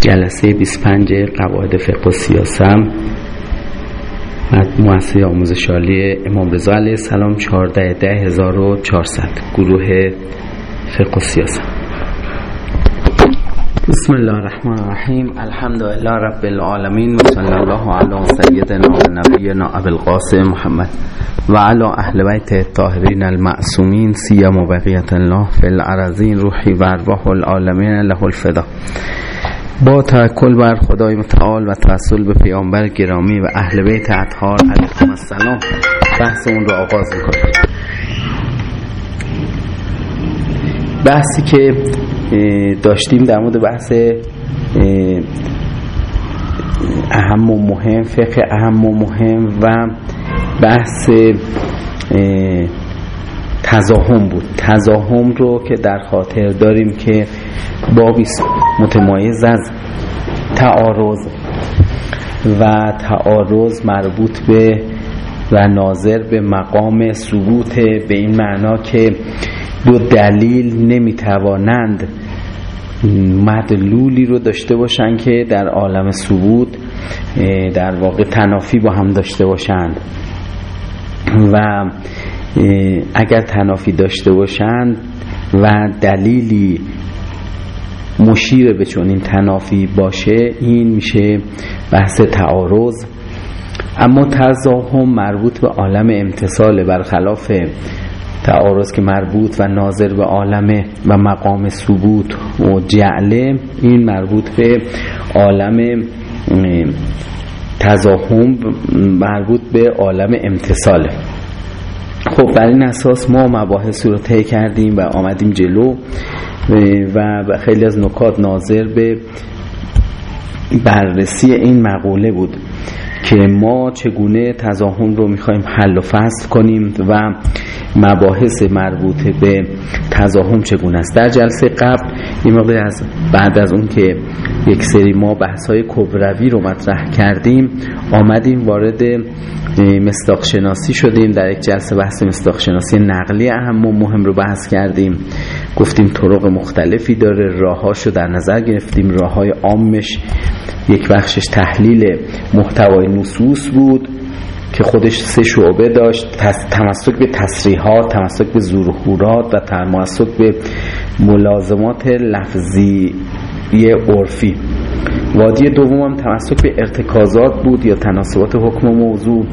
جلسه 25 قواعد فقه و سیاسم. مؤسسه آموزش عالی امام رضا علیه السلام 14 ده 1400 گروه فقه و سیاسم. بسم الله الرحمن الرحیم. الحمد لله رب العالمین و صلی الله علی سیدنا و نبینا ابو القاسم محمد و علی اهل بیت الطاهرین المعصومین سیم و بقیت الله فی الارضین روحی و ارواح العالمین له الفدا. با توکل بر خدای متعال و توسل به پیامبر گرامی و اهل بیت اطهار علیهم السلام. بحث اون رو آغاز می‌کنیم بحثی که داشتیم در مورد بحث اهم و مهم فقه اهم و مهم و بحث تزاهم بود. تزاهم رو که در خاطر داریم که بابی متمایز از تعارض و تعارض مربوط به و ناظر به مقام ثبوت به این معنا که دو دلیل نمی‌توانند مدلولی رو داشته باشند که در عالم ثبوت در واقع تنافی با هم داشته باشند. و اگر تنافی داشته باشند و دلیلی مشیر به چون این تنافی باشه این میشه بحث تعارض. اما تزاهم مربوط به عالم امتصال برخلاف تعارض که مربوط و ناظر به عالم و مقام ثبوت و جعله این مربوط به عالم تزاهم مربوط به عالم امتصاله خب بر این اساس ما مباحث رو طی کردیم و آمدیم جلو و خیلی از نکات ناظر به بررسی این مقوله بود که ما چگونه تزاهم رو می‌خوایم حل و فصل کنیم و مباحث مربوط به تزاهم چگونه است. در جلسه قبل این موقع از بعد از اون که یک سری ما بحث های کبروی رو مطرح کردیم آمدیم وارد مستاق شناسی شدیم. در یک جلسه بحث مستاق شناسی نقلی اهم و مهم رو بحث کردیم. گفتیم طرق مختلفی داره راهاشو در نظر گرفتیم. راه های عامش یک بخشش تحلیل محتوای نصوص بود. که خودش سه شعبه داشت تمسک به تصریحات تمسک به ظهورات و تمسک به ملازمات لفظی عرفی. وادی دوم هم تمسک به ارتکازات بود یا تناسبات حکم و موضوع.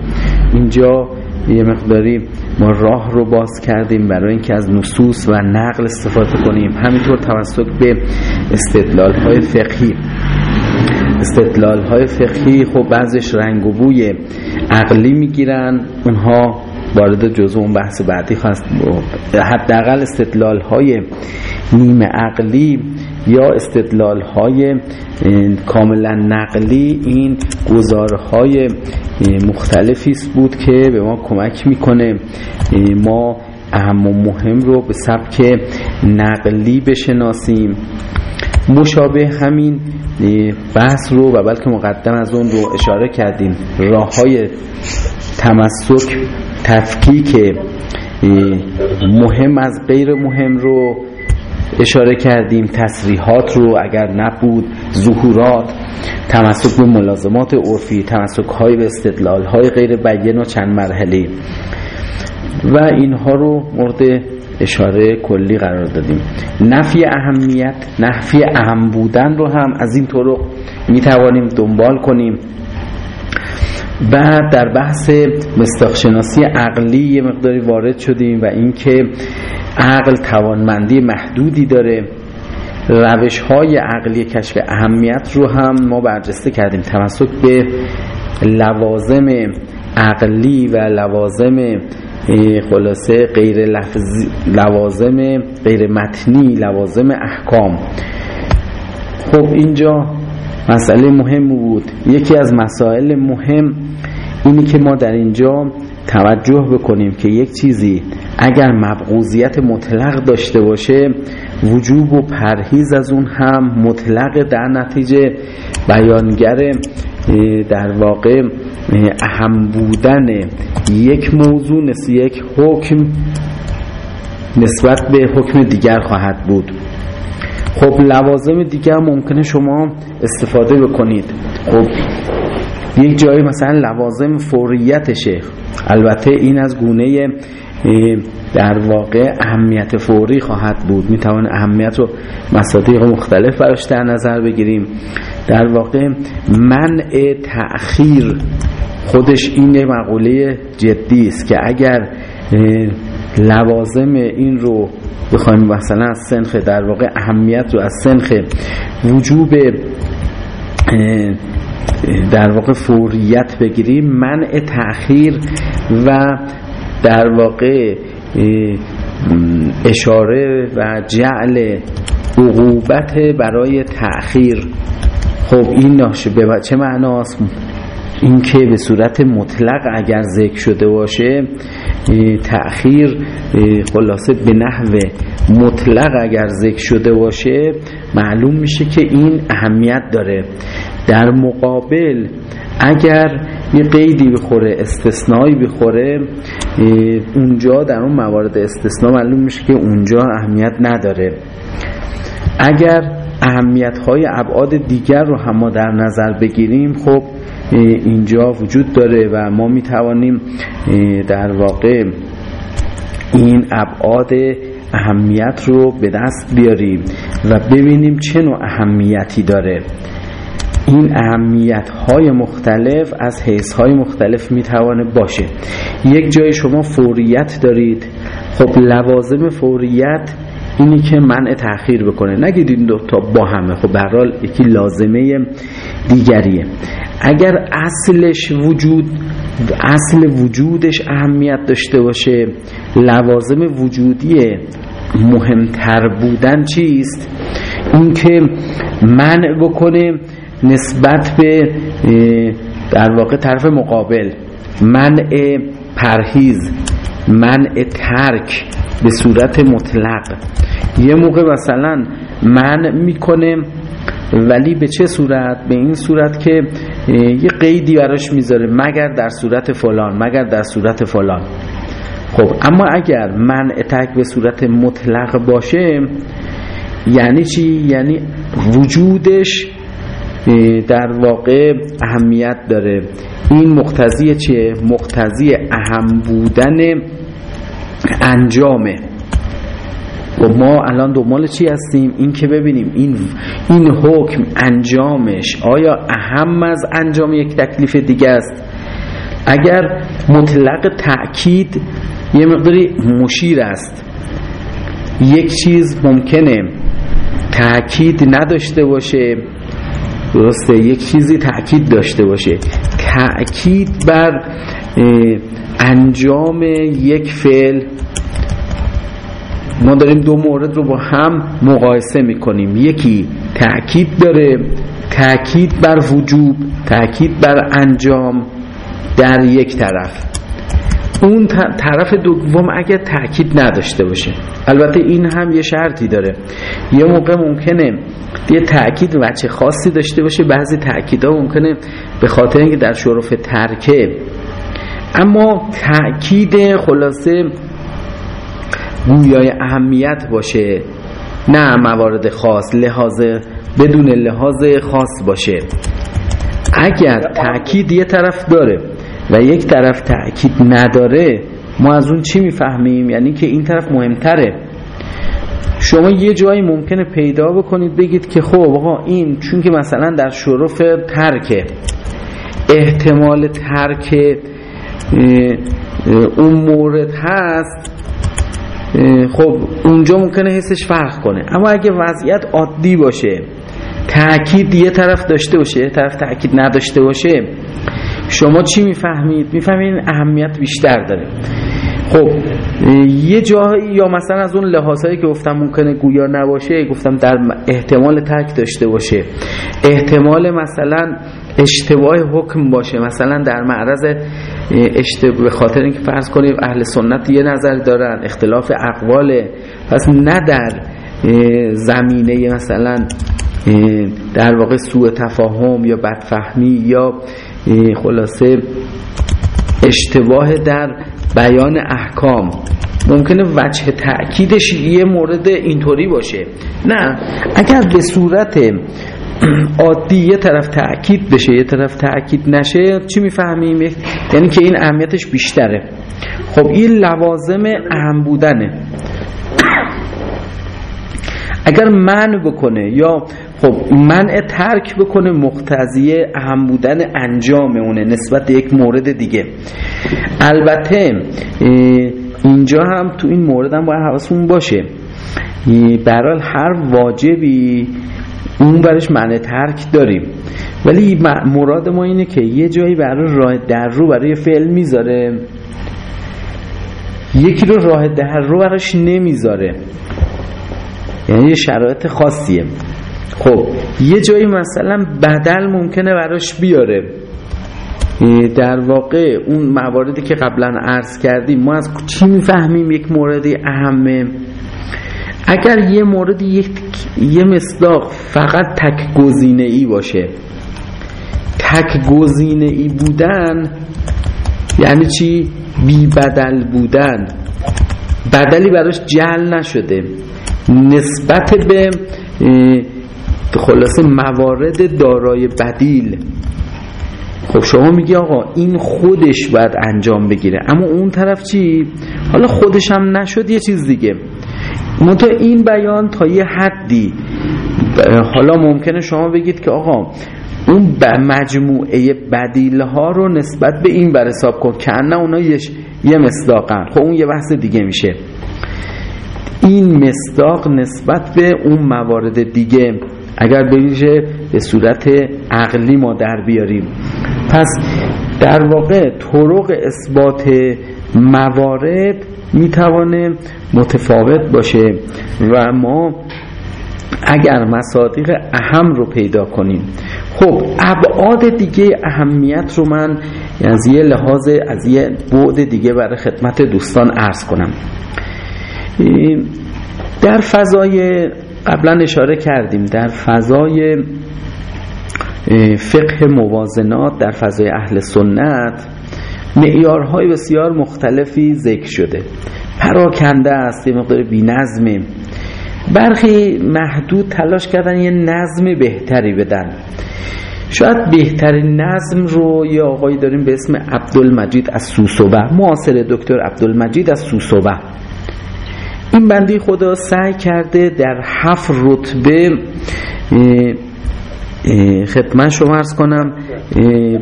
اینجا یه مقداری ما راه رو باز کردیم برای اینکه از نصوص و نقل استفاده کنیم. همینطور تمسک به استدلال های فقهی. استدلال های فقهی خب بعضش رنگ و بوی عقلی می‌گیرن اونها وارد جزء اون بحث بعدی خواست حداقل استدلال های نیمه عقلی یا استدلال های کاملا نقلی این گزارهای مختلفی بود که به ما کمک می‌کنه ما اهم و مهم رو به سبک نقلی بشناسیم. مشابه همین بحث رو و بلکه مقدم از اون رو اشاره کردیم. راه های تمسک تفکیک مهم از غیر مهم رو اشاره کردیم. تصریحات رو اگر نبود ظهورات تمسک به ملازمات عرفی تمسک های به استدلال های غیر بیان و چند مرحله. و اینها رو مورد اشاره کلی قرار دادیم. نفی اهمیت نفی اهم بودن رو هم از این طرق می توانیم دنبال کنیم. بعد در بحث مستاخشناسی عقلی یه مقداری وارد شدیم و اینکه عقل توانمندی محدودی داره. روش های عقلی کشف اهمیت رو هم ما برجسته کردیم. تمسک به لوازم عقلی و لوازم خلاصه غیر لفظی لوازم غیر متنی لوازم احکام. خب اینجا مسئله مهم بود. یکی از مسائل مهم اینی که ما در اینجا توجه بکنیم که یک چیزی اگر مبغوزیت مطلق داشته باشه وجوب و پرهیز از اون هم مطلق در نتیجه بیانگر در واقع اهم بودن یک موضوع نسبت یک حکم نسبت به حکم دیگر خواهد بود. خب لوازم دیگه هم ممکنه شما استفاده بکنید. خب یک جایی مثلا لوازم فوریتشه البته این از گونه در واقع اهمیت فوری خواهد بود. می‌توان اهمیت و مصادیق مختلف براش در نظر بگیریم. در واقع منع تأخیر خودش این مقوله جدی است که اگر لوازم این رو بخوایم مثلا از سنخ در واقع اهمیت رو از سنخ وجوب در واقع فوریت بگیریم منع تأخیر و در واقع اشاره و جعل عقوبت برای تأخیر. خب این ناشه به چه معناست؟ این که به صورت مطلق اگر ذکر شده باشه تأخیر خلاصه به نحو مطلق اگر ذکر شده باشه معلوم میشه که این اهمیت داره. در مقابل اگر یه قیدی بخوره استثنایی بخوره اونجا در اون موارد استثنا معلوم میشه که اونجا اهمیت نداره. اگر اهمیت های ابعاد دیگر رو هم ما در نظر بگیریم خب اینجا وجود داره و ما می‌توانیم در واقع این ابعاد اهمیت رو به دست بیاریم و ببینیم چه نوع اهمیتی داره. این اهمیت های مختلف از حیث های مختلف می‌توانه باشه. یک جای شما فوریت دارید. خب لوازم فوریت اینی که منع تأخیر بکنه. نگید این دوتا با همه. خب برحال یکی لازمه دیگریه. اگر اصلش وجود اصل وجودش اهمیت داشته باشه لوازم وجودی مهمتر بودن چیست؟ این که منع بکنه نسبت به در واقع طرف مقابل منع پرهیز منع ترک به صورت مطلق. یه موقع مثلا من می‌کنه ولی به چه صورت؟ به این صورت که یه قیدی براش می‌ذاره مگر در صورت فلان مگر در صورت فلان. خب اما اگر من اتک به صورت مطلق باشه یعنی چی؟ یعنی وجودش در واقع اهمیت داره. این مقتضی چیه؟ مقتضی اهم بودن انجامه. و ما الان دنبال چی هستیم؟ این که ببینیم این این حکم انجامش آیا اهم از انجام یک تکلیف دیگه است؟ اگر مطلق تأکید یه مقداری مشیر است. یک چیز ممکنه تأکید نداشته باشه. درسته؟ یک چیزی تأکید داشته باشه. تأکید بر انجام یک فعل. ما داریم دو مورد رو با هم مقایسه می‌کنیم. یکی تأکید داره تأکید بر وجوب تأکید بر انجام در یک طرف. اون طرف دوم اگر تأکید نداشته باشه. البته این هم یه شرطی داره. یه موقع ممکنه یه تأکید وچه خاصی داشته باشه. بعضی ها ممکنه به خاطر اینکه در شرف ترکه. اما تأکید خلاصه گویای اهمیت باشه. نه موارد خاص لحاظ بدون لحاظ خاص باشه. اگر تأکید یه طرف داره و یک طرف تأکید نداره ما از اون چی می‌فهمیم؟ یعنی که این طرف مهمتره. شما یه جایی ممکنه پیدا بکنید بگید که خب آقا این چون که مثلا در شرف ترکه احتمال ترک اون مورد هست خب اونجا ممکنه حسش فرق کنه. اما اگه وضعیت عادی باشه تأکید یه طرف داشته باشه یه طرف تأکید نداشته باشه شما چی می‌فهمید؟ می‌فهمید اهمیت بیشتر داره. خب یه جایی یا مثلا از اون لحاظهایی که گفتم ممکنه گویا نباشه گفتم در احتمال تک داشته باشه. احتمال مثلا اشتباه حکم باشه. مثلا در معرض اشتباه به خاطر اینکه فرض کنیم اهل سنت یه نظر دارن اختلاف اقواله. پس نه در زمینه مثلا در واقع سوء تفاهم یا بدفهمی یا خلاصه اشتباه در بیان احکام. ممکنه وجه تأکیدش یه مورد اینطوری باشه. نه اگر به صورت عادی یه طرف تأکید بشه یه طرف تأکید نشه چی می‌فهمیم؟ یعنی که این اهمیتش بیشتره. خب این لوازم اهم بودنه. اگر من بکنه یا خب منع ترک بکنه مقتضیه اهم بودن انجام اونه نسبت یک مورد دیگه. البته اینجا هم تو این مورد هم باید حواسمون باشه. برال هر واجبی اون برش معنی ترک داریم. ولی مراد ما اینه که یه جایی برای راه در رو برای فعل می‌ذاره. یکی رو راه در رو براش نمی‌ذاره. یعنی یه شرایط خاصیه. خب. یه جایی مثلا بدل ممکنه براش بیاره. در واقع اون مواردی که قبلا عرض کردیم ما از چی می‌فهمیم یک موردی اهمه؟ اگر یه مورد یک یه مصداق فقط تک گزینه ای باشه تک گزینه ای بودن یعنی چی؟ بی بدل بودن. بدلی براش جل نشده. نسبت به خلاصه موارد دارای بدیل. خب شما میگی آقا این خودش باید انجام بگیره. اما اون طرف چی؟ حالا خودش هم نشد یه چیز دیگه. منتها این بیان تا یه حدی. حالا ممکنه شما بگید که آقا اون مجموعه بدیل ها رو نسبت به این بر حساب کن که نه اونا یه مصداقن. خب اون یه بحث دیگه میشه. این مصداق نسبت به اون موارد دیگه. اگر بریشه به صورت عقلی ما در بیاریم. پس در واقع طرق اثبات موارد می‌توانه متفاوت باشه و ما اگر مصادیق اهم رو پیدا کنیم. خب ابعاد دیگه اهمیت رو من از یه لحاظ از یه بعد دیگه برای خدمت دوستان عرض کنم. در فضای قبلا اشاره کردیم در فضای فقه موازنات در فضای اهل سنت معیارهای بسیار مختلفی ذکر شده. پراکنده است یه مقدار بی نظمه. برخی محدود تلاش کردن یه نظم بهتری بدن. شاید بهترین نظم رو یه آقایی داریم به اسم عبدالمجید از سوسوبه معاصر دکتر عبدالمجید از سوسوبه این بندی خدا سعی کرده در هفت رتبه خدمت شما ارز کنم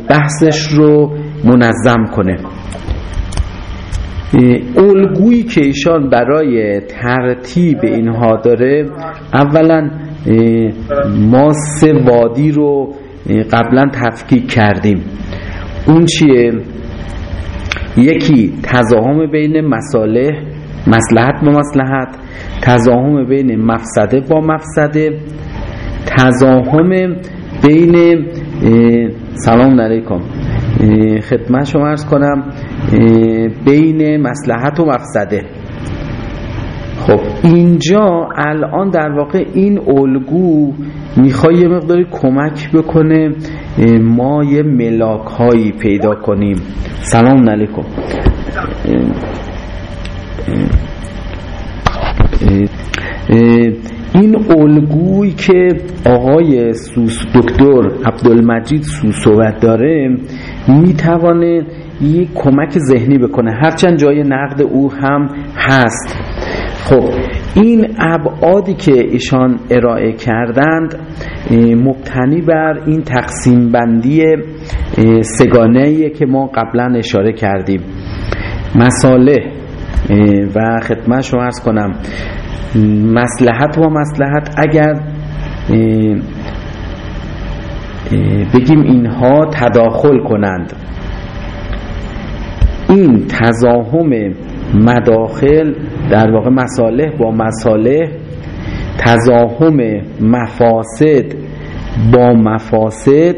بحثش رو منظم کنه. الگویی که ایشان برای ترتیب اینها داره اولا ما سه وادی رو قبلا تفکیک کردیم. اون چیه؟ یکی تضاهم بین مساله مسلحت با مسلحت تضاهم بین مفسده با مفسده تضاهم بین سلام علیکم خدمت شما ارز کنم بین مسلحت و مفسده. خب اینجا الان در واقع این الگو می‌خوای یه مقداری کمک بکنه ما یه ملاک هایی پیدا کنیم. سلام علیکم. این الگویی که آقای سوس دکتر عبدالمجید سوسوت داره می‌توانه یک کمک ذهنی بکنه. هرچند جای نقد او هم هست. خب این ابعادی که ایشان ارائه کردند مبتنی بر این تقسیم بندی سگانه که ما قبلا اشاره کردیم. مساله و خدمت شما ارز کنم. مسلحت و مسلحت اگر بگیم اینها تداخل کنند این تزاهم مداخل در واقع مصالح با مصالح تزاهم مفاسد با مفاسد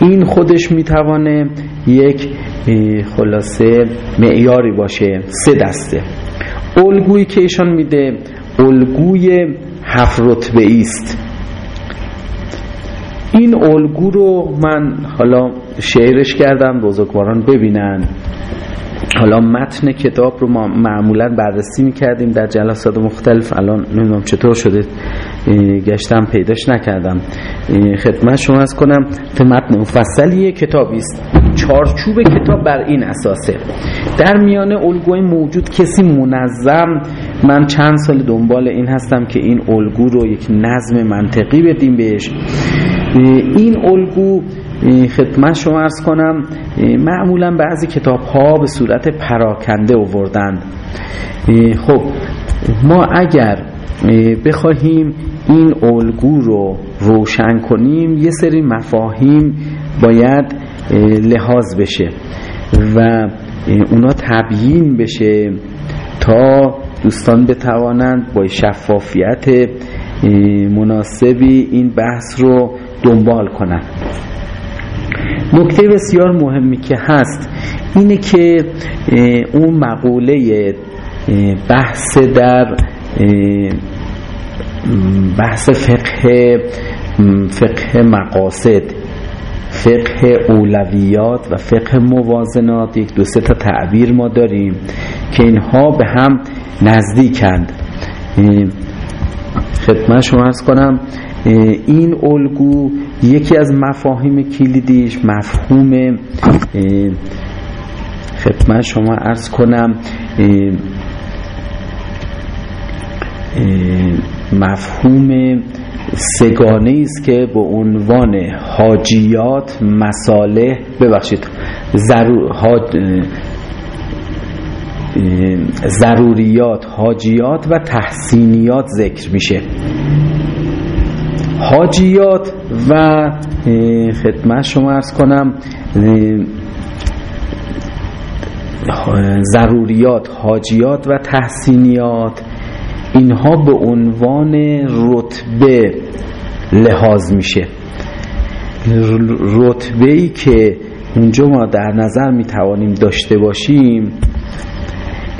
این خودش می‌توانه یک خلاصه معیاری باشه سه دسته. الگویی که ایشان میده الگوی هفت رتبه است. این الگو رو من حالا شعرش کردم بزرگواران ببینن. حالا متن کتاب رو ما معمولا بررسی می‌کردیم در جلسات مختلف. الان نمی‌دونم چطور شده. گشتم پیداش نکردم. خدمت شما از کنم تو متن مفصلی کتابی است. چارچوب کتاب بر این اساسه. در میان الگوی موجود کسی منظم من چند سال دنبال این هستم که این الگو رو یک نظم منطقی بدیم بهش. این الگو خدمت شما ارز کنم معمولا بعضی کتاب ها به صورت پراکنده اووردند خب ما اگر بخواهیم این الگو رو روشن کنیم یه سری مفاهیم باید لحاظ بشه و اونا تبیین بشه تا دوستان بتوانند با شفافیت مناسبی این بحث رو دنبال کنند. نکته بسیار مهمی که هست اینه که اون مقوله بحث در بحث فقه فقه مقاصد فقه اولویات و فقه موازنات یک دو سه تا تعبیر ما داریم که اینها به هم نزدیکند. خدمت شما ارز کنم این الگو یکی از مفاهیم کلیدیش مفهوم خدمت شما ارز کنم مفهوم سگانه است که به عنوان حاجیات مساله ببخشید ضرور ضروریات حاجیات و تحسینیات ذکر میشه. حاجیات و خدمت شما ارز کنم ضروریات حاجیات و تحسینیات اینها به عنوان رتبه لحاظ میشه. رتبه ای که اونجا ما در نظر می توانیم داشته باشیم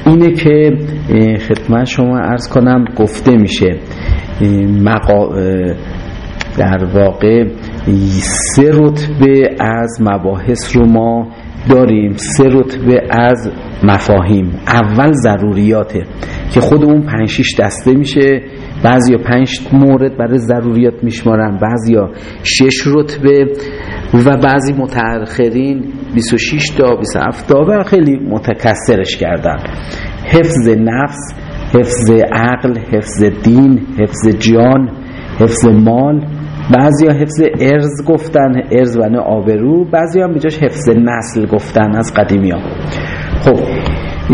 اینه که خدمت شما ارز کنم گفته میشه مقا... در واقع سه رتبه از مباحث رو ما داریم سه رتبه از مفاهیم. اول ضروریاته که خود اون پنج شیش دسته میشه. بعضی پنج مورد برای ضروریات میشمارن بعضی شش رتبه و بعضی متأخرین 26 تا 27 تا و خیلی متکثرش کردن. حفظ نفس حفظ عقل حفظ دین حفظ جان حفظ مال بعضی حفظ ارز گفتن ارز و آبرو بعضی هم بجاش حفظ نسل گفتن از قدیمی ها خب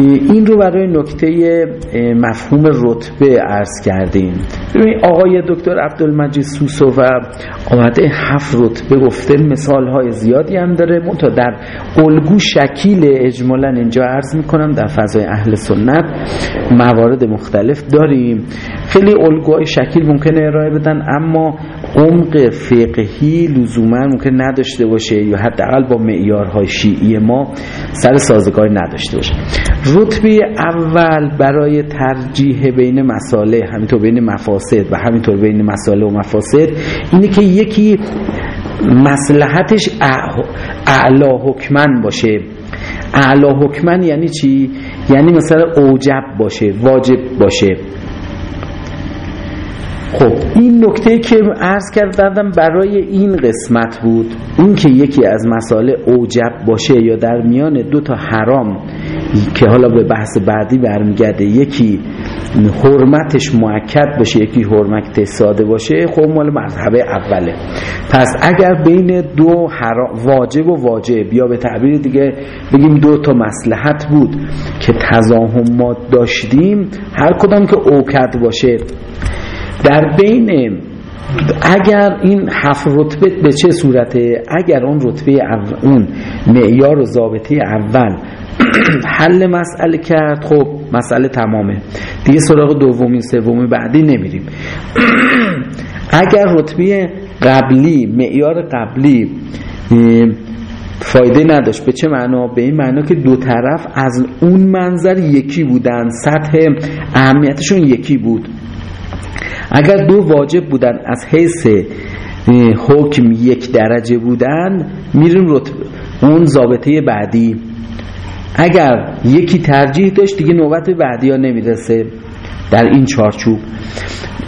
این رو برای نکته مفهوم رتبه عرض کردیم. ببینید آقای دکتر عبدالمجید سوسو و آمده هفت رتبه گفته مثال های زیادی هم داره. منتها در الگو شکیل اجمالا اینجا عرض می‌کنم در فضای اهل سنت موارد مختلف داریم. خیلی الگوهای شکیل ممکنه ارائه بدن اما عمق فقهی لزوما ممکن نداشته باشه یا حداقل با معیارهای شیعی ما سر سازگاری نداشته باشه. رتبه اول برای ترجیح بین مساله همینطور بین مفاسد و همینطور بین مساله و مفاسد اینه که یکی مسلحتش اعلا حکمن باشه اعلا حکمن یعنی چی؟ یعنی مثلا اوجب باشه واجب باشه خب این نکته که عرض کردم برای این قسمت بود این که یکی از مسائل اوجب باشه یا در میان دو تا حرام که حالا به بحث بعدی برمیگرده یکی حرمتش معکد باشه یکی حرمت ساده باشه خب مال مذهب اوله. پس اگر بین دو واجب و واجب یا به تعبیر دیگه بگیم دو تا مسلحت بود که تضاهم ما داشتیم هر کدام که اوکد باشه در بین اگر این هفت رتبه به چه صورته؟ اگر اون رتبه اون معیار و ضابطه اول حل مسئله کرد خب مسئله تمامه. دیگه سراغ دومی سومی بعدی نمیریم. اگر رتبه قبلی معیار قبلی فایده نداشت به چه معنا؟ به این معنا که دو طرف از اون منظر یکی بودن. سطح اهمیتشون یکی بود. اگر دو واجب بودن از حیث حکم یک درجه بودن میریم رتبه. اون ضابطه بعدی. اگر یکی ترجیح داشت دیگه نوبت بعدی ها نمی‌رسه. در این چارچوب.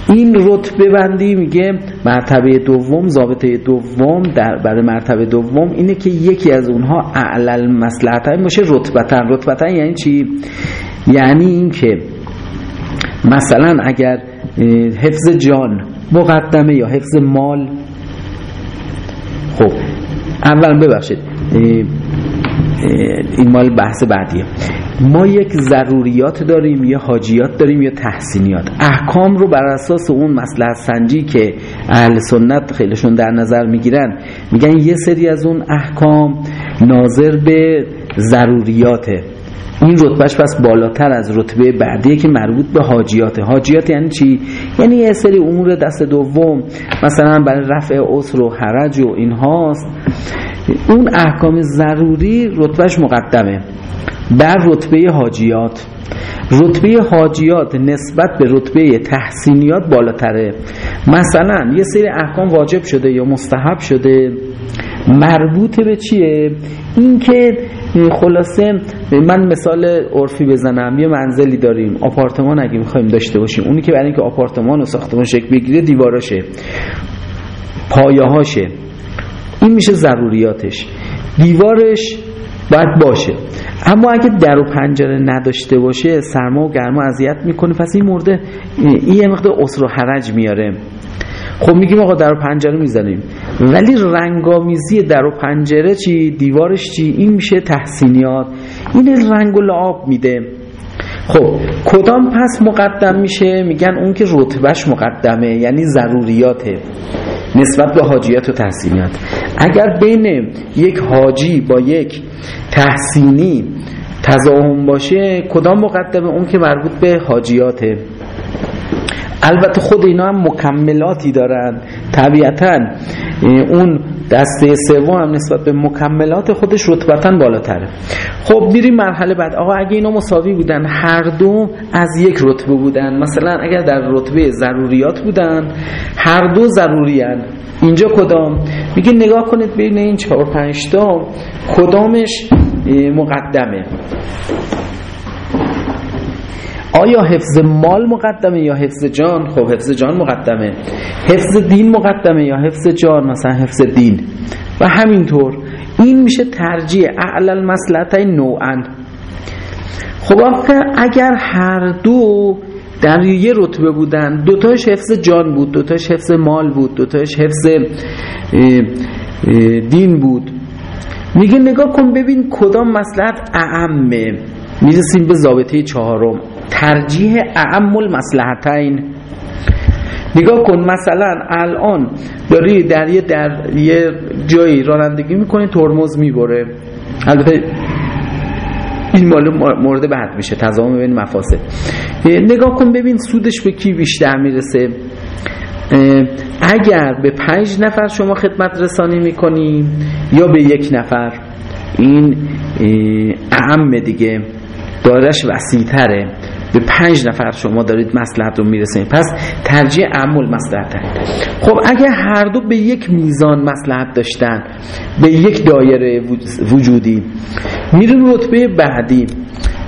این رتبه بندی میگه مرتبه دوم ضابطه دوم در برای مرتبه دوم اینه که یکی از اونها اعلل مسلحت باشه رتبتن رتبتن یعنی چی؟ یعنی اینکه مثلا اگر حفظ جان مقدمه یا حفظ مال. خب اول ببخشید این مال بحث بعدیه. ما یک ضروریات داریم یا حاجیات داریم یا تحسینیات. احکام رو بر اساس اون مسئله سنجی که اهل سنت خیلیشون در نظر می‌گیرن میگن یه سری از اون احکام ناظر به ضروریاته. این رتبهش پس بالاتر از رتبه بعدیه که مربوط به حاجیاته. حاجیات یعنی چی؟ یعنی یه سری امور دست دوم مثلا برای رفع عسر و حرج و این هاست. اون احکام ضروری رتبهش مقدمه. بر رتبه حاجیات رتبه حاجیات نسبت به رتبه تحسینیات بالاتره. مثلا یه سری احکام واجب شده یا مستحب شده. مربوط به چیه؟ اینکه خلاصه من مثال عرفی بزنم. یه منزلی داریم. آپارتمان اگه می‌خوایم داشته باشیم. اونی که برای اینکه آپارتمان و ساختمان شکل بگیره دیواراشه. پایه این میشه ضروریاتش. دیوارش باید باشه. اما اگه در و پنجره نداشته باشه سرما و گرما اذیت می‌کنه. پس این مورد این یه مقدار و حرج میاره. خب میگیم آقا در و پنجره می‌زنیم. ولی رنگامیزی در و پنجره چی؟ دیوارش چی؟ این میشه تحسینیات. این رنگ و لعاب میده. خب کدام پس مقدم میشه؟ میگن اون که رتبهش مقدمه یعنی ضروریاته. نسبت به حاجیات و تحسینیات. اگر بین یک حاجی با یک تحسینی تضاهم باشه کدام مقدمه؟ اون که مربوط به حاجیاته. البته خود اینا هم مکملاتی دارن. طبیعتا اون دسته سوم هم نسبت به مکملات خودش رتبتا بالاتره. خب میریم مرحله بعد. آقا اگه اینا مساوی بودن هر دو از یک رتبه بودن. مثلا اگر در رتبه ضروریات بودن هر دو ضروری اینجا کدام؟ میگه نگاه کنید بین این چهار پنج تا کدامش مقدمه؟ آیا حفظ مال مقدمه یا حفظ جان؟ خب حفظ جان مقدمه. حفظ دین مقدمه یا حفظ جان؟ مثلا حفظ دین. و همینطور این میشه ترجیح. اعلال مسلطه نوعا. خب اگر هر دو در یه رتبه بودن دوتاش حفظ جان بود دوتاش حفظ مال بود دوتاش حفظ دین بود. میگه نگاه کن ببین کدام مسلحت اعمه. می‌رسیم به ضابطه چهارم. ترجیح اعم المصلحتین. نگاه کن مثلا الان داری در یه در یه جایی رانندگی می‌کنی ترمز می‌بره. البته این مال مورد بعد میشه تضامن بین مفاسد. نگاه کن ببین سودش به کی بیشتر می‌رسه. اگر به پنج نفر شما خدمت رسانی می‌کنی یا به یک نفر این اعم دیگه دارش وسیع تره به پنج نفر شما دارید مسلحت رو می‌رسید پس ترجیح عمل مسلحت خب اگه هر دو به یک میزان مسلحت داشتن به یک دایره وجودی میریم رتبه بعدی.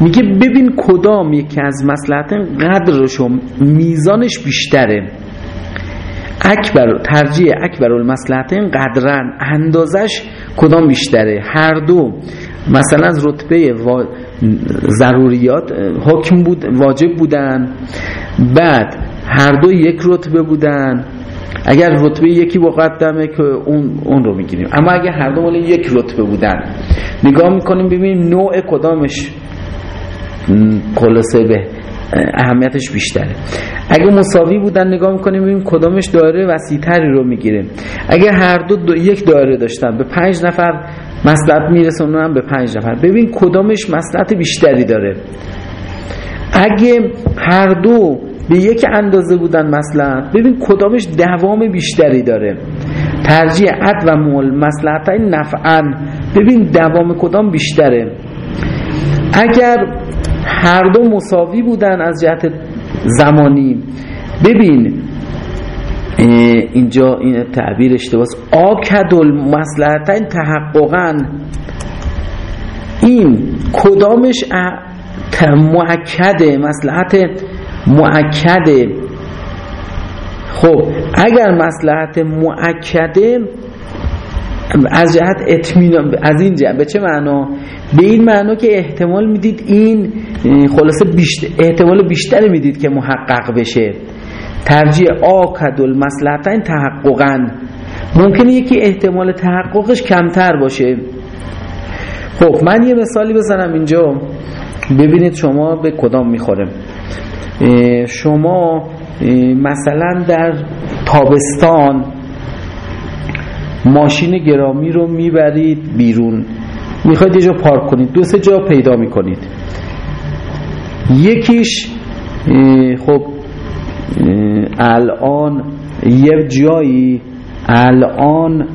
میگه ببین کدام یکی از مسلحت قدرشو میزانش بیشتره. اکبر ترجیح اکبر المسلحتین قدرن اندازش کدام بیشتره. هر دو مثلا از رتبه ضروریات حکم بود واجب بودن. بعد هر دو یک رتبه بودن. اگر رتبه یکی مقدمه که اون, اون رو می‌گیریم. اما اگر هر دو مال یک رتبه بودن. نگاه می‌کنیم ببینیم نوع کدامش خلاصه به اهمیتش بیشتره. اگه مساوی بودن نگاه می‌کنیم ببینیم کدامش دایره وسیعتری رو می‌گیره. اگه هر دو, دو یک دایره داشتن به پنج نفر مسلحت میرسونن به پنج نفر. ببین کدامش مسلحت بیشتری داره. اگه هر دو به یک اندازه بودن مسلحت ببین کدامش دوام بیشتری داره. ترجیح عد و مول مسلحت نفعا. ببین دوام کدام بیشتره. اگر هر دو مساوی بودن از جهت زمانی. ببین اینجا این تعبیر اشتباس آکد المصلحتین تحققا. این کدامش معکده مسلحت معکده خب اگر مسلحت معکده از جهت اطمینان از این جهت. به چه معنا؟ به این معنا که احتمال می‌دید این خلاصه بیشتر احتمال بیشتری می‌دید که محقق بشه. ترجیح آکد المصلحتین تحققا. ممکنه یکی احتمال تحققش کمتر باشه. خب من یه مثالی بزنم اینجا. ببینید شما به کدام می‌خوره. شما مثلا در تابستان ماشین گرامی رو می‌برید بیرون. می‌خواید یه جا پارک کنید. دو سه جا پیدا می‌کنید. یکیش خب الان یه جایی الان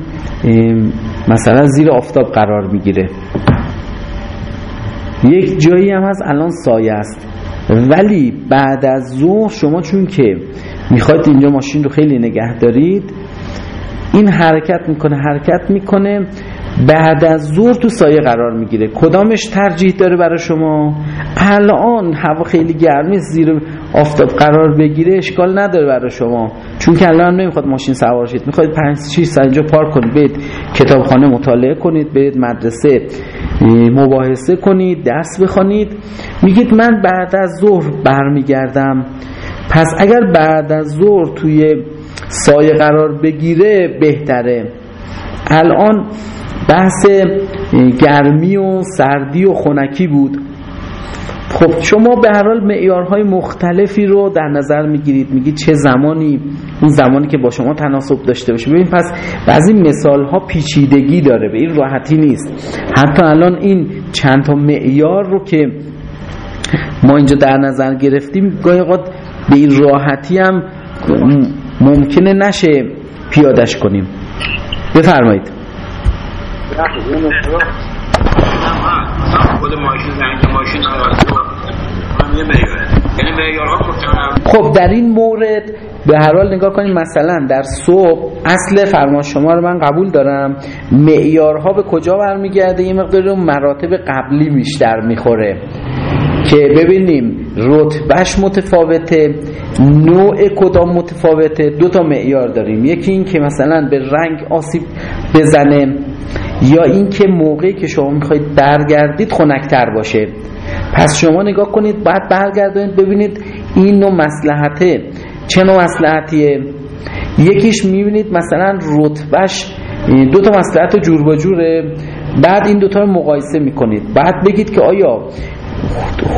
مثلا زیر آفتاب قرار می‌گیره. یک جایی هم هست الان سایه است. ولی بعد از ظهر شما چون که می‌خواید اینجا ماشین رو خیلی نگه دارید این حرکت می‌کنه حرکت می‌کنه. بعد از ظهر تو سایه قرار می‌گیره. کدامش ترجیح داره برای شما؟ الان هوا خیلی گرمی زیر آفتاب قرار بگیره اشکال نداره برای شما. چون که الان نمی‌خواد ماشین سوار شید. می‌خواید 5 6 ساعت اینجا پارک کنید. برید کتابخانه مطالعه کنید برید مدرسه مباحثه کنید درس بخوانید میگید من بعد از ظهر برمیگردم. پس اگر بعد از ظهر توی سایه قرار بگیره بهتره. الان بحث گرمی و سردی و خنکی بود. خب شما به هر حال معیارهای مختلفی رو در نظر می‌گیرید. میگید چه زمانی؟ اون زمانی که با شما تناسب داشته باشه. ببین پس بعضی مثال ها پیچیدگی داره. به این راحتی نیست. حتی الان این چند تا معیار رو که ما اینجا در نظر گرفتیم گاهی به این راحتی هم ممکنه نشه پیادش کنیم. بفرمایید. خب در این مورد به هر حال نگاه کنیم. مثلا در صبح اصل فرمان شما رو من قبول دارم. معیارها به کجا برمیگرده؟ یه مقدار مراتب قبلی بیشتر می‌خوره. که ببینیم رتبهش متفاوته نوع کدام متفاوته دو تا معیار داریم. یکی این که مثلا به رنگ آسیب بزنه یا اینکه موقعی که شما می‌خواید برگردید خنکتر باشه. پس شما نگاه کنید بعد برگردید ببینید این نوع مسلحته چه نوع مسلحتیه یکیش می‌بینید مثلا رتبهش دو تا مسلحت جور با جوره بعد این دوتا رو مقایسه می‌کنید. بعد بگید که آیا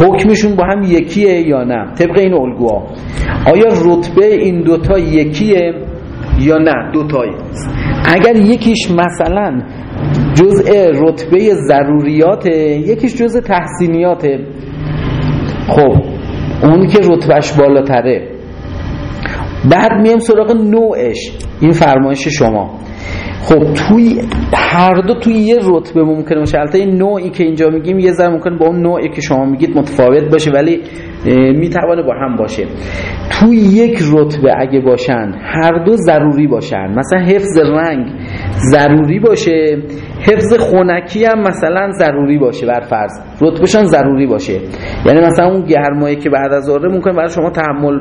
حکمشون با هم یکیه یا نه؟ طبق این الگوها. آیا رتبه این دوتا یکیه یا نه؟ دوتایی. اگر یکیش مثلا جزء رتبه ضروریاته یکیش جزء تحسینیاته. خب اون که رتبهش بالاتره. بعد میم سراغ نوعش. این فرمایش شما. خب توی هر دو توی یه رتبه ممکنه باشه. البته نوعی که اینجا میگیم یه ذره ممکنه با اون نوعی که شما میگید متفاوت باشه ولی می‌توانه با هم باشه. توی یک رتبه اگه باشن هر دو ضروری باشن. مثلا حفظ رنگ ضروری باشه. حفظ خونکی هم مثلا ضروری باشه بر فرض. رتبهشان ضروری باشه. یعنی مثلا اون گرمایی که بعد از ظهر ممکن برای شما تحمل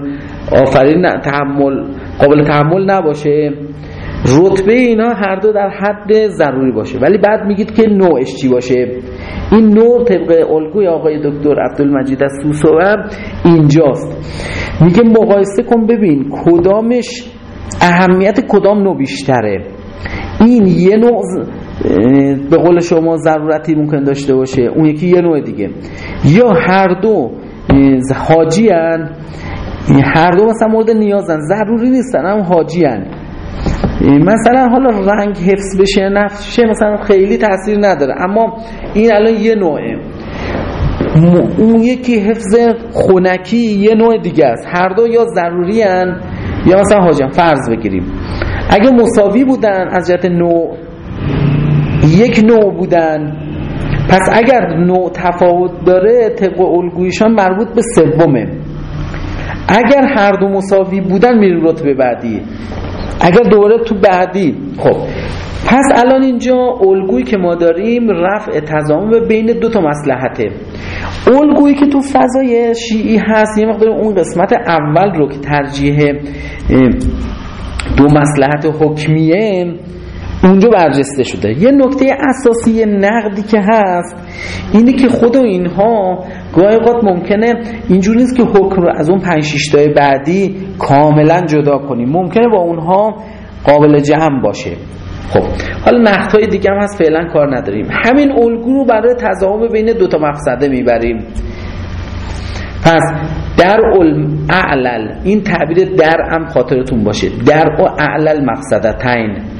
آفرین تحمل قابل تحمل نباشه. رتبه اینا هر دو در حد ضروری باشه. ولی بعد میگید که نوعش چی باشه؟ این نوع طبق الگوی آقای دکتر عبدالمجید از سوسوه اینجاست. میگه مقایسه کن ببین کدامش اهمیت کدام نوع بیشتره. این یه نوع به قول شما ضرورتی ممکن داشته باشه اون یکی یه نوع دیگه. یا هر دو حاجی هن. هر دو مثلا مورد نیازن. ضروری نیستن هم حاجی هن. مثلا حالا رنگ حفظ بشه نفشه مثلا خیلی تاثیر نداره. اما این الان یه نوعه. اون یکی حفظ خونکی یه نوع دیگه است. هر دو یا ضروری هن یا مثلا حاجم فرض بگیریم. اگه مساوی بودن از جهت نوع یک نوع بودن پس اگر نوع تفاوت داره طبق الگویشان مربوط به سومه. اگر هر دو مساوی بودن میریم رتبه بعدی. اگر دوباره تو بعدی خب. پس الان اینجا الگویی که ما داریم رفع تضامن بین دو تا مسلحته. الگویی که تو فضای شیعی هست یه مقدار اون قسمت اول رو که ترجیح دو مسلحت حکمیه اونجا برجسته شده. یه نکته اساسی نقدی که هست اینه که خود و اینها گاهی اوقات ممکنه اینجوری نیست که حکم رو از اون 5 6 بعدی کاملا جدا کنیم ممکنه با اونها قابل جمع باشه. خب حالا نقد های دیگه هم هست فعلا کار نداریم. همین الگو رو برای تضاهم بین دو تا مقصده می‌بریم. پس در اعلل این تعبیر در هم خاطرتون باشه. در اعلل مقصدتین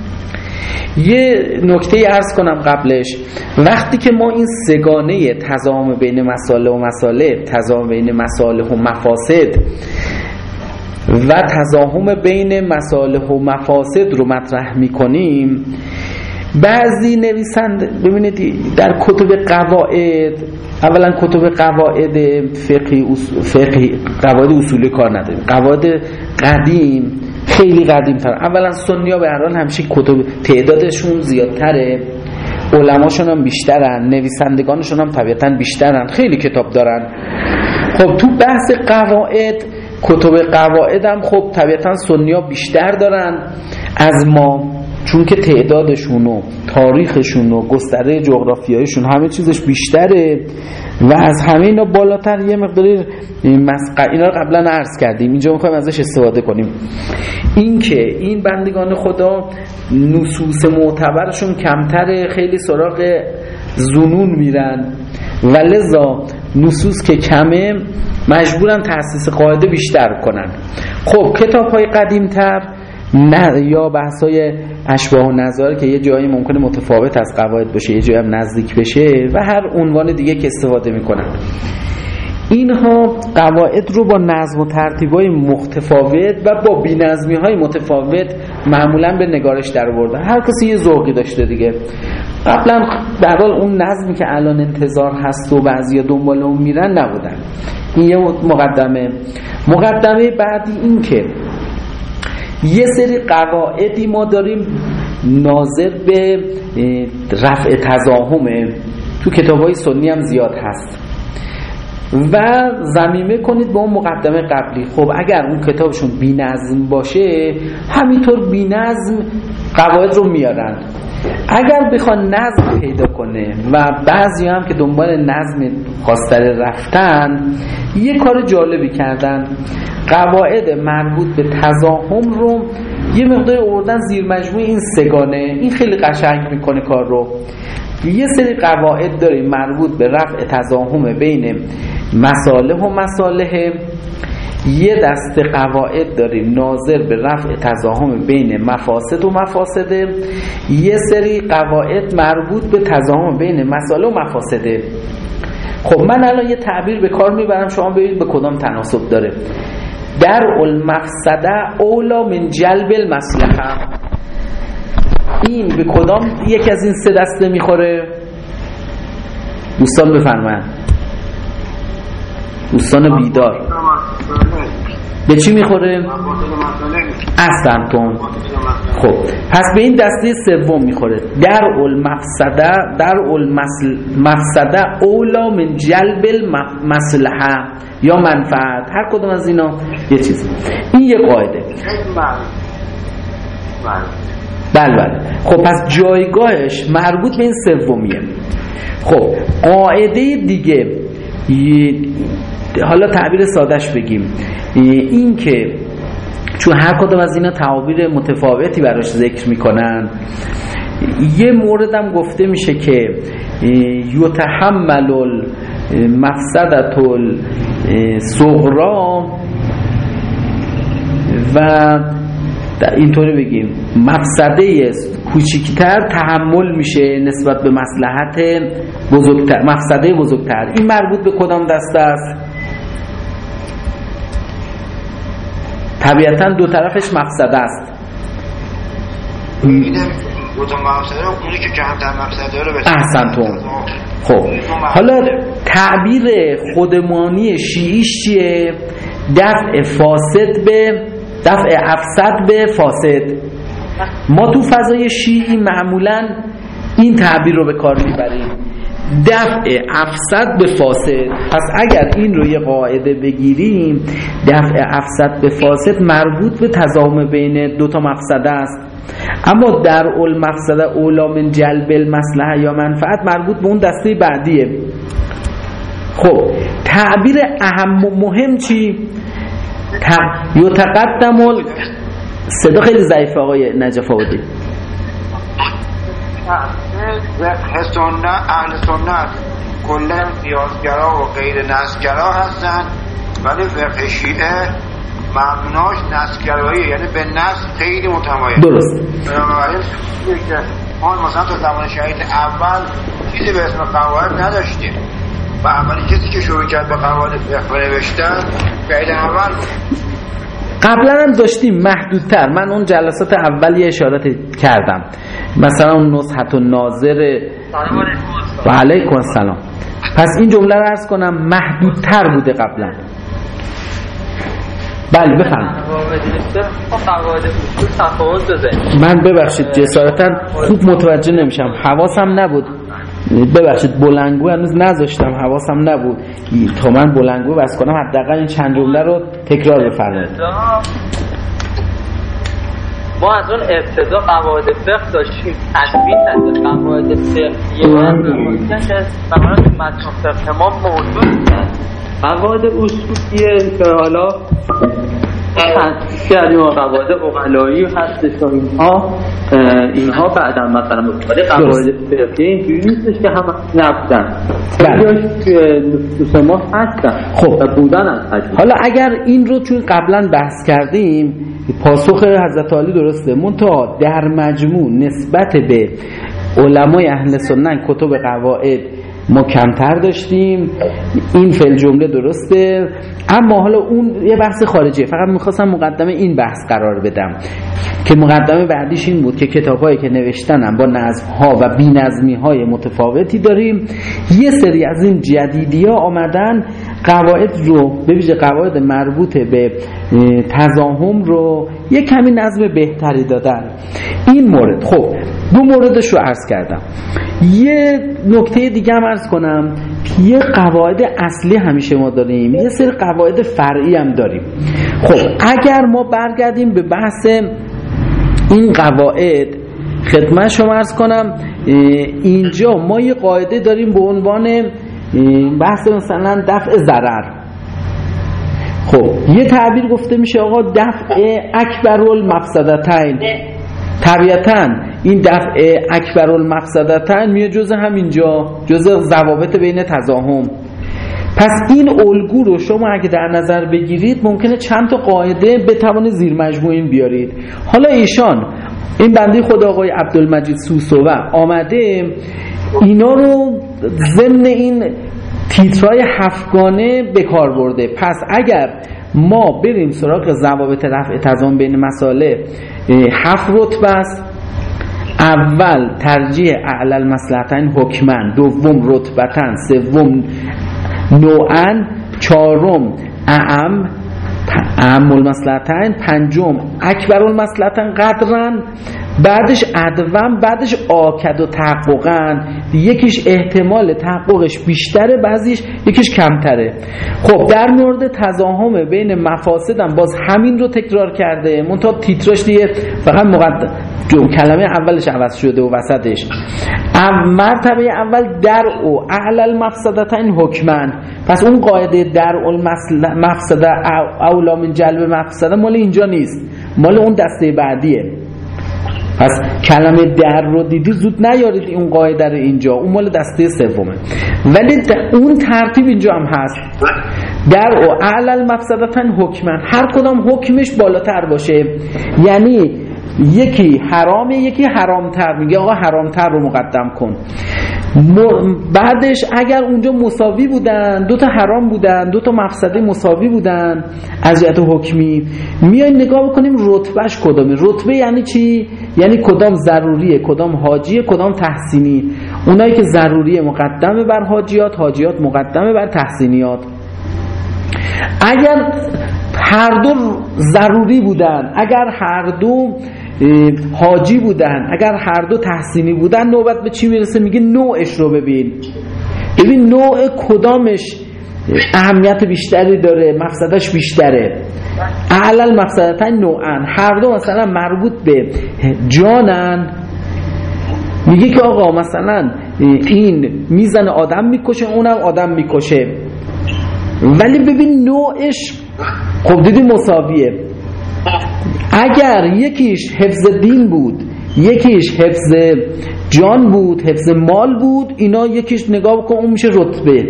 یه نکته ارز کنم قبلش. وقتی که ما این سگانه تضاهم بین مساله و مساله تضاهم بین مساله و مفاسد و تضاهم بین مساله و مفاسد رو مطرح می‌کنیم بعضی نویسند ببینید در کتب قواعد اولا کتب قواعد فقهی قواعد اصولی کار نداریم. قواعد قدیم خیلی قدیم تر اولا سنی ها به هر حال همیشه کتب تعدادشون زیادتره. علماشون هم بیشترن. نویسندگانشون هم طبیعتا بیشترن. خیلی کتاب دارن. خب تو بحث قواعد کتب قواعد هم خب طبیعتا سنی ها بیشتر دارن. از ما چون که تعدادشون و تاریخشون و گستره جغرافیایشون همه چیزش بیشتره و از همه اینا بالاتر یه مقداری مسقع اینا رو قبلا عرض کردیم. اینجا می‌خوایم ازش استفاده کنیم. اینکه این بندگان خدا نصوص معتبرشون کمتره خیلی سراغ زنون میرن. و لذا نصوص که کمه مجبورن تحسیس قاعده بیشتر کنن. خب کتاب های قدیمتر نه یا بحث های اشباه و نظاره که یه جایی ممکنه متفاوت از قواعد باشه یه جایی هم نزدیک بشه و هر عنوان دیگه که استفاده می‌کنن. اینها قواعد رو با نظم و ترتیب های متفاوت و با بینظمی های متفاوت معمولا به نگارش در بردن هر کسی یه ذوقی داشته دیگه. قبلا در حال اون نظمی که الان انتظار هست و بعضی دنبال اون میرن نبودن. این یه مقدمه. مقدمه بعدی این که یه سری قواعدی ما داریم ناظر به رفع تزاهمه تو کتاب های سنی هم زیاد هست. و زمیمه کنید به اون مقدمه قبلی. خب اگر اون کتابشون بی نظم باشه همینطور بی نظم قواعد رو میارن. اگر بخوان نظم پیدا کنه و بعضی هم که دنبال نظم خواستر رفتن یه کار جالبی کردن. قواعد مربوط به تزاهم رو یه مقدار اوردن زیر مجموع این سگانه. این خیلی قشنگ می‌کنه کار رو. یه سری قواعد داریم مربوط به رفع تزاهم بین مساله و مساله یه دست قواعد داریم ناظر به رفع تزاهم بین مفاسد و مفاسده یه سری قواعد مربوط به تزاهم بین مساله و مفاسده خب من الان یه تعبیر به کار می‌برم شما ببینید به کدام تناسب داره. در المفسده اولا من جلب المصلحه. این به کدام یکی از این سه دسته می‌خوره؟ دوستان بفرمایند دوستان بیدار. به چی می‌خوره؟ احسنتون خب پس به این دسته سوم می‌خوره. در المفسده در المفسده اولا من جلب المصلحه یا منفعت. هر کدوم از اینا یه چیز. این یه قاعده. بله بله. خب پس جایگاهش مربوط به این سومیه. خب قاعده دیگه حالا تعبیر سادش بگیم. این که چون هر کدوم از اینا تعابیر متفاوتی براش ذکر می‌کنن یه موردم گفته میشه که یتحمل مفسدت صغرا و اینطوری بگیم مفسده کوچکتر تحمل میشه نسبت به مسلحت بزرگتر مفسده بزرگتر. این مربوط به کدام دسته است؟ طبیعتا دو طرفش مقصد است. احسنتون خب. حالا تعبیر خودمانی شیعیش چیه؟ دفع فاسد به دفع افسد به فاسد. ما تو فضای شیعی معمولا این تعبیر رو به کار می‌بریم. دفع افسد به فاسد. پس اگر این رو یه قاعده بگیریم دفع افسد به فاسد مربوط به تضاهم بین دو تا مفسده است. اما در اول مفسده اولا من جلب المصلحه یا منفعت مربوط به اون دسته بعدیه. خب تعبیر اهم و مهم چی؟ یتقدم صدا خیلی ضعیف آقای نجف آبادی. اهل سنت کلا قیاسگرا و غیر نسگرا هستن ولی فقه شیعه مبناش نسگرایی یعنی به نس خیلی متمایز. درست. بنابراین ما مثلا تا زمان شهید اول چیزی به اسم قواعد نداشتیم. و اولین کسی که شروع کرد به قواعد فقه نوشتن شهید اول قبلا هم داشتیم محدودتر. من اون جلسات اول یه اشارات کردم. مثلا اون نصحت و ناظر و علیکم السلام. پس این جمله رو ارز کنم محدودتر بوده قبلا. بله بفرم من ببخشید جسارتا خوب متوجه نمیشم. حواسم نبود. ببخشید بلنگو هنوز نذاشتم. حواسم نبود. تا من بلنگو بس کنم حداقل این چند جمله رو تکرار بفرمایید. ما از اون ابتدا قواعد فقه داشتیم تدبیر از قواعد فقهیه که قواعد متن فقه ما موجود قواعد اصولیه که حالا کردیم قواعد اقلایی هستش و اینها. اینها بعدا مثلا ولی قواعد فقهی اینجوری نیستش که هم نبودن. بله. نصوص ما هستن خب. و بودن از حدیث حالا اگر این رو چون قبلا بحث کردیم پاسخ حضرت علی درسته. منتها در مجموع نسبت به علمای اهل سنت کتب قواعد ما کمتر داشتیم. این فل جمله درسته. اما حالا اون یه بحث خارجیه. فقط می‌خواستم مقدمه این بحث قرار بدم. که مقدمه بعدیش این بود که کتابایی که نوشتنم با نظم ها و بی های متفاوتی داریم. یه سری از این جدیدی ها آمدن. قواعد رو به ویژه قواعد مربوط به تزاهم رو یه کمی نظم بهتری دادن. این مورد خب دو موردش رو عرض کردم. یه نکته دیگه هم عرض کنم. یه قواعد اصلی همیشه ما داریم. یه سری قواعد فرعی هم داریم. خب اگر ما برگردیم به بحث این قواعد خدمت شما ارز کنم اینجا ما یه قاعده داریم به عنوان بحث مثلا دفع ضرر. خب. یه تعبیر گفته میشه آقا دفع اکبر المفسدتین طبیعتا این دفع اکبر المفسدتین میاد جز همینجا جز ضوابط بین تزاهم پس این الگو رو شما اگه در نظر بگیرید ممکنه چند تا قاعده بتوانید زیر مجموعین بیارید. حالا ایشان این بنده خدا آقای عبدالمجید سوسوه آمده اینا رو ضمن این تیترای هفتگانه به کار برده. پس اگر ما بریم سراغ ضوابط رفع تضامن بین مساله هفت رتبه است. اول ترجیح اعلال مسلحتین حکمن دوم رتبتن سوم نوعن چهارم اعم اعم المسلحتین پنجم اکبر المسلحتین قدرن بعدش ادوم بعدش آکد و تحققن. یکیش احتمال تحققش بیشتره بعضیش یکیش کمتره. خب در مورد تزاهم بین مفاسدم باز همین رو تکرار کرده. منتها تیتراش دیگه فقط مقدم کلمه اولش عوض شده و وسطش. مرتبه اول در او اعلال مفسدتین حکمن. پس اون قاعده در مفسده اولا من جلب مفسده مال اینجا نیست. مال اون دسته بعدیه. پس کلمه در رو دیدی؟ زود نیارید اون قاعده رو اینجا. اون مال دسته سومه. ولی اون ترتیب اینجا هم هست. در و اعلال مفسدتن حکمن. هر کدام حکمش بالاتر باشه. یعنی یکی حرامه یکی حرامتر. میگه آقا حرامتر رو مقدم کن. بعدش اگر اونجا مساوی بودن دو تا حرام بودن دو تا مفسده مساوی بودن از جهت حکمی میایم نگاه بکنیم رتبهش کدامه. رتبه یعنی چی؟ یعنی کدام ضروریه کدام حاجیه کدام تحسینی. اونایی که ضروریه مقدمه بر حاجیات حاجیات مقدمه بر تحسینیات. اگر هر دو ضروری بودن. اگر هر دو حاجی بودن اگر هر دو تحسینی بودن نوبت به چی می‌رسه؟ میگه نوعش رو ببین. ببین نوع کدامش اهمیت بیشتری داره مقصدش بیشتره. اعلال مقصدتن نوعن هر دو مثلا مربوط به جانن. میگه که آقا مثلا این میزن آدم می‌کشه اونم آدم می‌کشه. ولی ببین نوعش خب دیدی مساویه. اگر یکیش حفظ دین بود یکیش حفظ جان بود حفظ مال بود اینا یکیش نگاه کن اون میشه رتبه.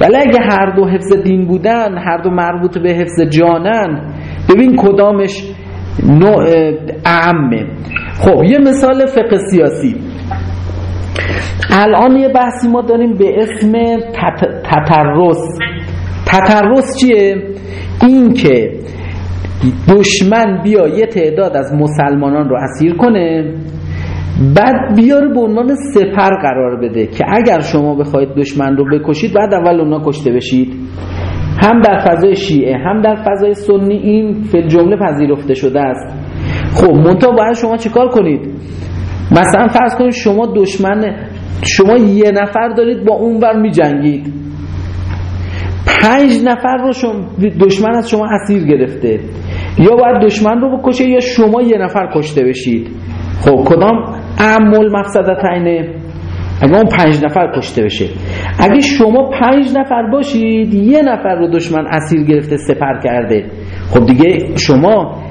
ولی اگه هر دو حفظ دین بودن هر دو مربوط به حفظ جانن ببین کدامش نوع اعمه. خب یه مثال فقه سیاسی. الان یه بحثی ما داریم به اسم تطرس تطرس چیه؟ این که دشمن بیا یه تعداد از مسلمانان رو اسیر کنه بعد بیاره به عنوان سپر قرار بده که اگر شما بخواید دشمن رو بکشید بعد اول اونا کشته بشید. هم در فضای شیعه هم در فضای سنی این فل جمله پذیرفته شده است. خب منتها باید شما چیکار کنید؟ مثلا فرض کنید شما دشمن شما یه نفر دارید با اون بر می جنگید پنج نفر رو شما دشمن از شما اسیر گرفته. یا باید دشمن رو بکشه یا شما یه نفر کشته بشید. خب کدام اعمال مقصدت اینه اگه اون پنج نفر کشته بشه. اگه شما پنج نفر باشید یه نفر رو دشمن اسیر گرفته سپر کرده. خب دیگه شما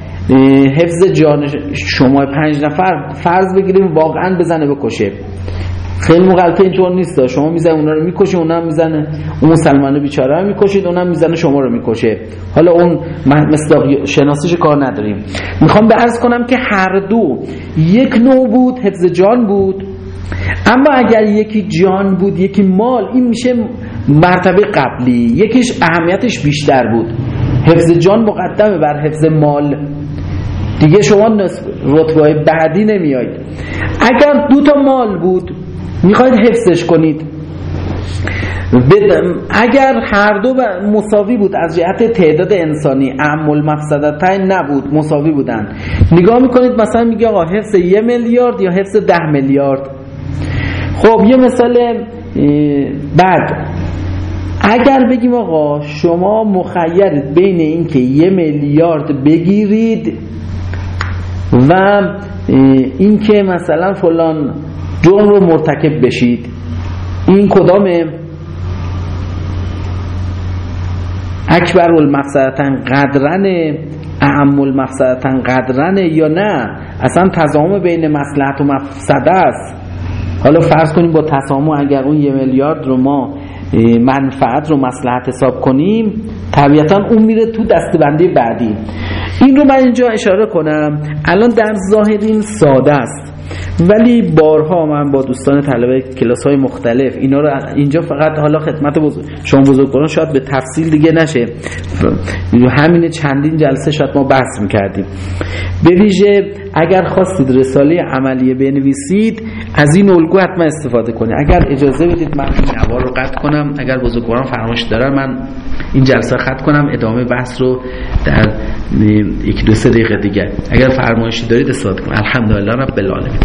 حفظ جان شما پنج نفر فرض بگیریم واقعا بزنه بکشه. خیلی مغلطه اینطور نیست شما می‌زنه اونا رو می‌کشه اونا هم می‌زنه. اون مسلمانه بیچاره رو می‌کشید اونم می‌زنه شما رو می‌کشه. حالا اون مثل شناسیش کار نداریم. می‌خوام به عرض کنم که هر دو یک نوع بود حفظ جان بود. اما اگر یکی جان بود یکی مال این میشه مرتبه قبلی. یکیش اهمیتش بیشتر بود. حفظ جان مقدمه بر حفظ مال. دیگه شما رتبه بعدی نمیایید اگر دو تا مال بود می‌خواید حفظش کنید. اگر هر دو مساوی بود از جهت تعداد انسانی اعمال مقصدتین نبود مساوی بودن. نگاه می‌کنید مثلا میگه آقا حفظ یه میلیارد یا حفظ ده میلیارد. خب یه مثال بعد. اگر بگیم آقا شما مخیرید بین اینکه یه میلیارد بگیرید و اینکه مثلا فلان جرم رو مرتکب بشید. این کدامه؟ اکبر المقصدتن قدرن اعم المقصدتن قدرنه یا نه؟ اصلا تضامن بین مصلحت و مفسده است. حالا فرض کنیم با تسامح اگر اون یه میلیارد رو ما منفعت رو مصلحت حساب کنیم طبیعتا اون میره تو دستبندی بعدی. این رو من اینجا اشاره کنم. الان در ظاهر این ساده است. ولی بارها من با دوستان طلبه کلاس های مختلف اینا رو اینجا فقط حالا خدمت بزرگ شما بزرگواران شاید به تفصیل دیگه نشه. همین چندین جلسه شاید ما بحث می‌کردیم. به ویژه اگر خواستید رساله عملیه بنویسید از این الگو حتما استفاده کنید. اگر اجازه بدید من این نوار رو قطع کنم. اگر بزرگواران فرمایش دارن من این جلسه خط کنم. ادامه بحث رو در یک دو سه دقیقه دیگه. اگر فرمایشی دارید استفاده کنید الحمدلله رب العالمین.